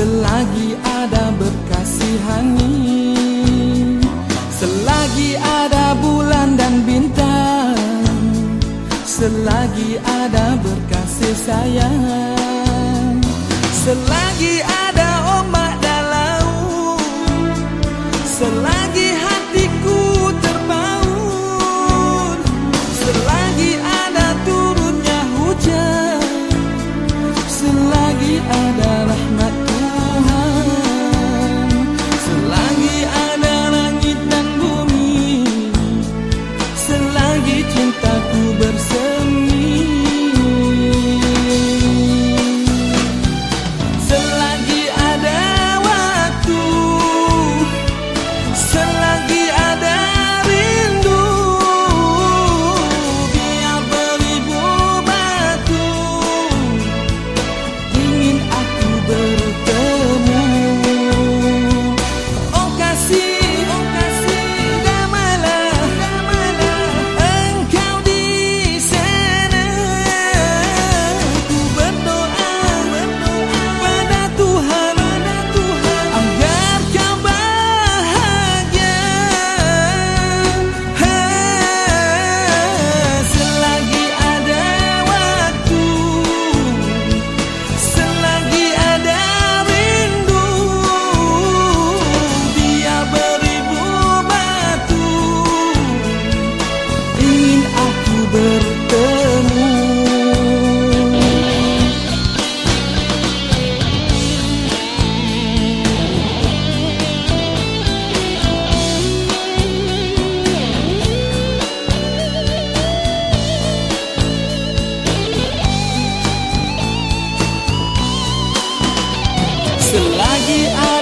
Selagi ada berkasihani Selagi ada bulan dan bintang Selagi ada berkasih sayang Selagi ada ombak dan laut Selagi Selagi ada